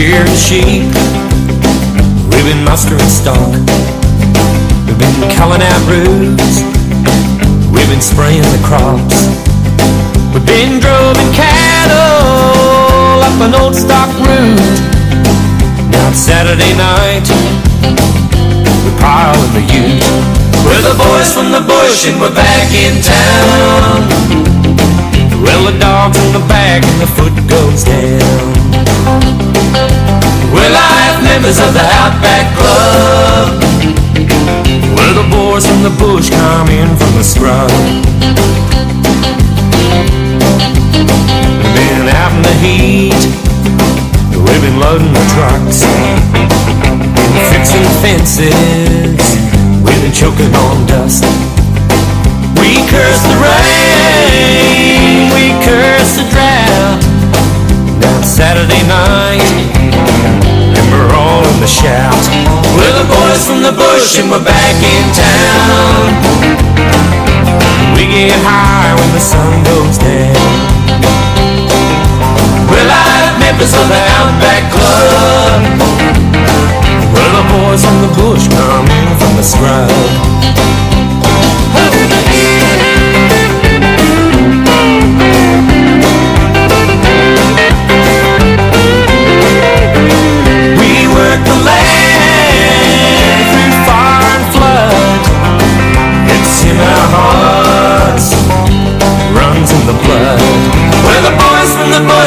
sheep. We've been mustering stock. We've been culling out roots. We've been spraying the crops. We've been droving cattle up an old stock route. Now it's Saturday night. We pile in the ute. We're the boys from the bush and we're back in town. Well, the dog's in the back and the foot goes down. Members of the Outback Club. We're the boys from the bush come in from the scrub. Been out in the heat. We've been loading the trucks. Fixing fences. We've been choking on dust. We curse the rain. Boys from the bush and we're back in town. We get high when the sun goes down. We're live members of the Outback Club.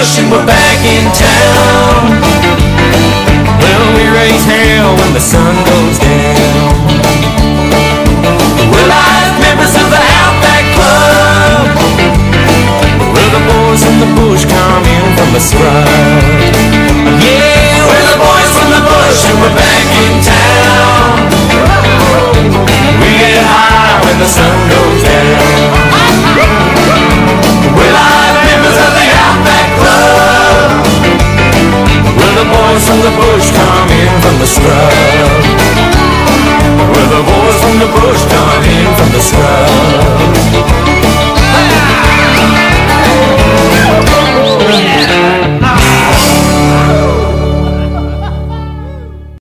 Bush and we're back in town. Well, we raise hell when the sun goes scrub.